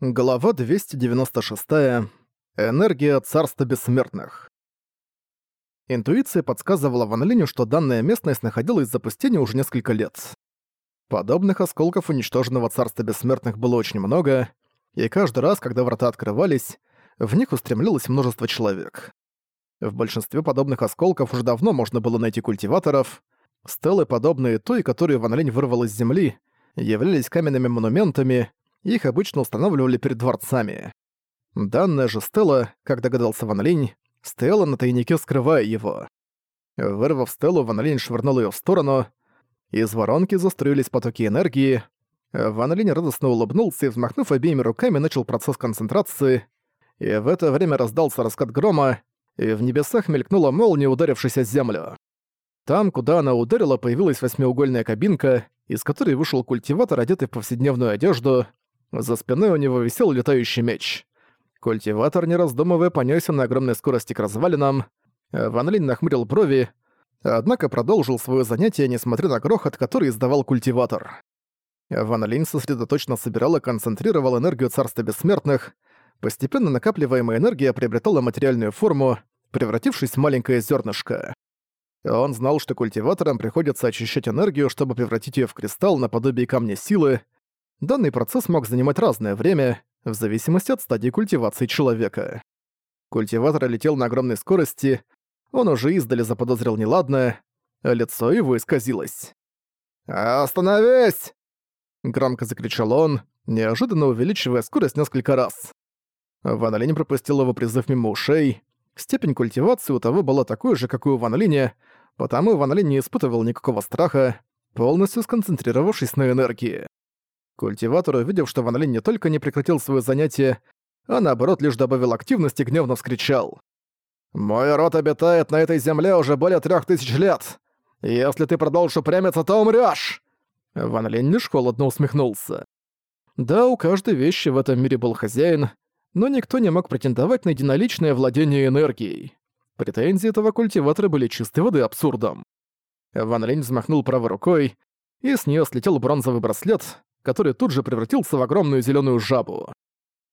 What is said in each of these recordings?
Глава 296. Энергия Царства Бессмертных. Интуиция подсказывала Ван Линю, что данная местность находилась в запустении уже несколько лет. Подобных осколков уничтоженного Царства Бессмертных было очень много, и каждый раз, когда врата открывались, в них устремлялось множество человек. В большинстве подобных осколков уже давно можно было найти культиваторов. Стелы, подобные той, которую Ван Линь вырвал из земли, являлись каменными монументами, их обычно устанавливали перед дворцами. Данная же стела, как догадался Ван Линь, стояла на тайнике, скрывая его. Вырвав стелу, Ван Линь швырнул её в сторону. Из воронки застроились потоки энергии. Ван Линь радостно улыбнулся и, взмахнув обеими руками, начал процесс концентрации. И в это время раздался раскат грома, и в небесах мелькнула молния, ударившаяся землю. Там, куда она ударила, появилась восьмиугольная кабинка, из которой вышел культиватор, одетый в повседневную одежду. За спиной у него висел летающий меч. Культиватор, не раздумывая, понёсся на огромной скорости к развалинам. Ван Линь нахмурил брови, однако продолжил своё занятие, несмотря на грохот, который издавал культиватор. Ван Линь сосредоточенно собирал и концентрировал энергию Царства Бессмертных. Постепенно накапливаемая энергия приобретала материальную форму, превратившись в маленькое зернышко. Он знал, что культиваторам приходится очищать энергию, чтобы превратить ее в кристалл наподобие камня силы, Данный процесс мог занимать разное время, в зависимости от стадии культивации человека. Культиватор летел на огромной скорости, он уже издали заподозрил неладное, лицо его исказилось. «Остановись!» — громко закричал он, неожиданно увеличивая скорость несколько раз. Ван Линь пропустил его призыв мимо ушей. Степень культивации у того была такой же, как и у Ван Линя, потому Ван Линь не испытывал никакого страха, полностью сконцентрировавшись на энергии. Культиватор, увидев, что Ван Линь не только не прекратил свое занятие, а наоборот лишь добавил активности, гневно вскричал. «Мой род обитает на этой земле уже более трех тысяч лет. Если ты продолжишь упрямиться, то умрёшь!» Ван Линь лишь холодно усмехнулся. Да, у каждой вещи в этом мире был хозяин, но никто не мог претендовать на единоличное владение энергией. Претензии этого культиватора были чистой воды абсурдом. Ван Линь взмахнул правой рукой, и с неё слетел бронзовый браслет, который тут же превратился в огромную зеленую жабу.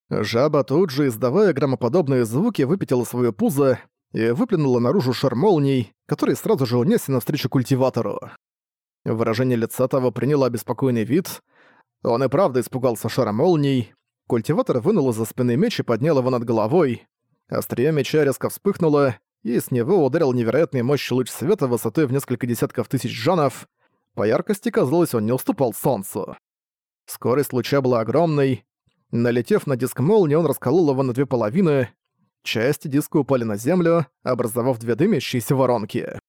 Жаба тут же, издавая громоподобные звуки, выпятила свое пузо и выплюнула наружу шар молний, который сразу же унесся навстречу культиватору. Выражение лица того приняло обеспокоенный вид. Он и правда испугался шара молний. Культиватор вынул из-за спины меч и поднял его над головой. Острие меча резко вспыхнуло, и с него ударил невероятный мощь луч света высотой в несколько десятков тысяч жанов. По яркости, казалось, он не уступал солнцу. Скорость луча была огромной. Налетев на диск молнии, он расколол его на две половины. Части диска упали на землю, образовав две дымящиеся воронки.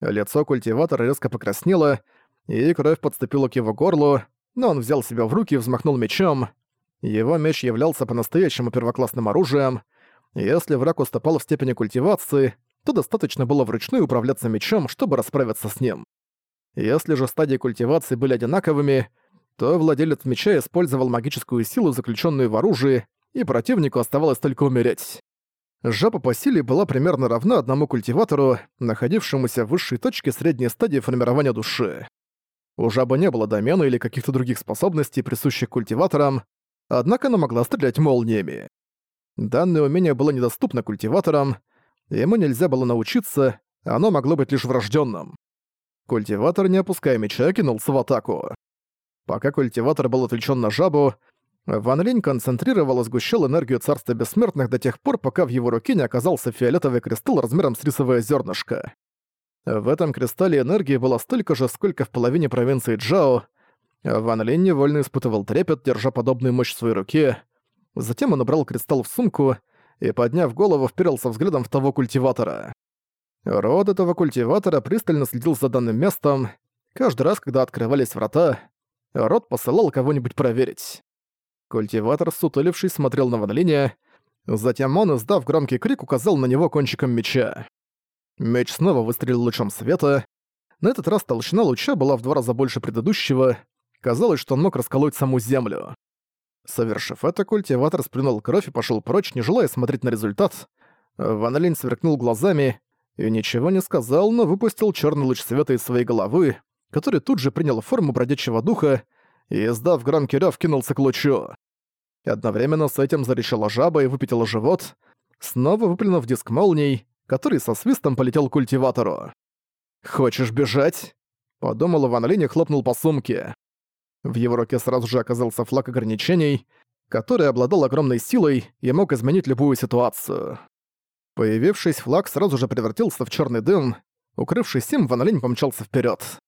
Лицо культиватора резко покраснело, и кровь подступила к его горлу, но он взял себя в руки и взмахнул мечом. Его меч являлся по-настоящему первоклассным оружием. Если враг уступал в степени культивации, то достаточно было вручную управляться мечом, чтобы расправиться с ним. Если же стадии культивации были одинаковыми, то владелец меча использовал магическую силу, заключенную в оружии, и противнику оставалось только умереть. Жаба по силе была примерно равна одному культиватору, находившемуся в высшей точке средней стадии формирования души. У жабы не было домена или каких-то других способностей, присущих культиваторам, однако она могла стрелять молниями. Данное умение было недоступно культиваторам, ему нельзя было научиться, оно могло быть лишь врожденным. Культиватор, не опуская меча, кинулся в атаку. Пока культиватор был отвлечен на жабу, Ван Линь концентрировал и сгущал энергию Царства Бессмертных до тех пор, пока в его руке не оказался фиолетовый кристалл размером с рисовое зернышко. В этом кристалле энергии было столько же, сколько в половине провинции Джао. Ван Линь невольно испытывал трепет, держа подобную мощь в своей руке. Затем он убрал кристалл в сумку и, подняв голову, вперился взглядом в того культиватора. Род этого культиватора пристально следил за данным местом. Каждый раз, когда открывались врата, Рот посылал кого-нибудь проверить. Культиватор, сутулившись, смотрел на Ван затем он, издав громкий крик, указал на него кончиком меча. Меч снова выстрелил лучом света. На этот раз толщина луча была в два раза больше предыдущего. Казалось, что он мог расколоть саму землю. Совершив это, культиватор сплюнул кровь и пошел прочь, не желая смотреть на результат. Ван сверкнул глазами и ничего не сказал, но выпустил черный луч света из своей головы, который тут же принял форму бродячего духа и, издав громкий рёв, кинулся к лучу. Одновременно с этим зарычала жаба и выпятила живот, снова выплюнув диск молний, который со свистом полетел к культиватору. «Хочешь бежать?» — подумал Ван Линь и хлопнул по сумке. В его руке сразу же оказался флаг ограничений, который обладал огромной силой и мог изменить любую ситуацию. Появившись, флаг сразу же превратился в черный дым, укрывшись им, Ван Линь помчался вперед.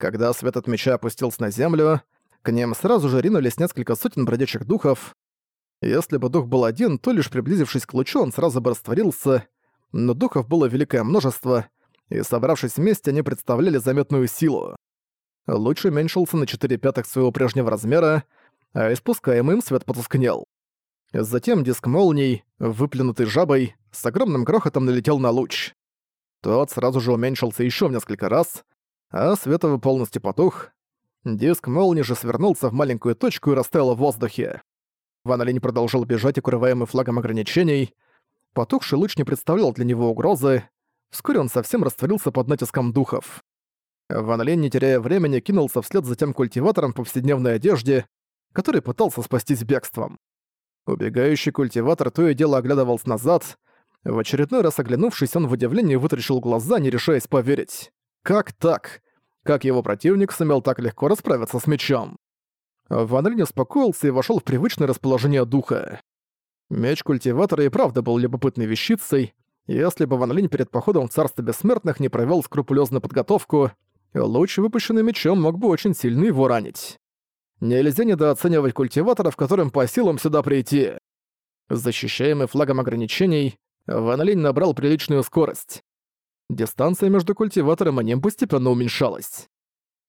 Когда свет от меча опустился на землю, к ним сразу же ринулись несколько сотен бродячих духов. Если бы дух был один, то лишь приблизившись к лучу, он сразу бы растворился, но духов было великое множество, и собравшись вместе, они представляли заметную силу. Луч уменьшился на 4 пятых своего прежнего размера, а испускаемый им свет потускнел. Затем диск молний, выплюнутый жабой, с огромным грохотом налетел на луч. Тот сразу же уменьшился еще в несколько раз, а свет его полностью потух. Диск молнии же свернулся в маленькую точку и растаял в воздухе. Ван Линь продолжил бежать, укрываемый флагом ограничений. Потухший луч не представлял для него угрозы. Вскоре он совсем растворился под натиском духов. Ван Линь, не теряя времени, кинулся вслед за тем культиватором в повседневной одежде, который пытался спастись бегством. Убегающий культиватор то и дело оглядывался назад. В очередной раз оглянувшись, он в удивлении вытаращил глаза, не решаясь поверить. Как так? Как его противник сумел так легко расправиться с мечом? Ван Линь успокоился и вошел в привычное расположение духа. Меч культиватора и правда был любопытной вещицей. Если бы Ван Линь перед походом в Царство Бессмертных не провел скрупулезную подготовку, луч, выпущенный мечом, мог бы очень сильно его ранить. Нельзя недооценивать культиваторов, которым по силам сюда прийти. Защищаемый флагом ограничений, Ван Линь набрал приличную скорость. Дистанция между культиватором и ним постепенно уменьшалась.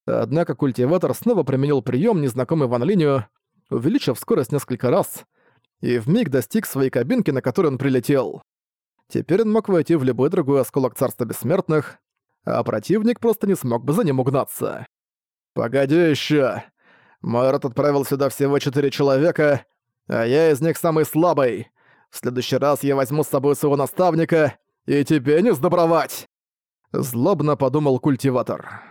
Однако культиватор снова применил прием незнакомый Ван Линю, увеличив скорость несколько раз, и вмиг достиг своей кабинки, на которой он прилетел. Теперь он мог войти в любой другой осколок Царства Бессмертных, а противник просто не смог бы за ним угнаться. «Погоди еще! Мой отправил сюда всего четыре человека, а я из них самый слабый. В следующий раз я возьму с собой своего наставника, и тебе не сдобровать!» Злобно подумал культиватор.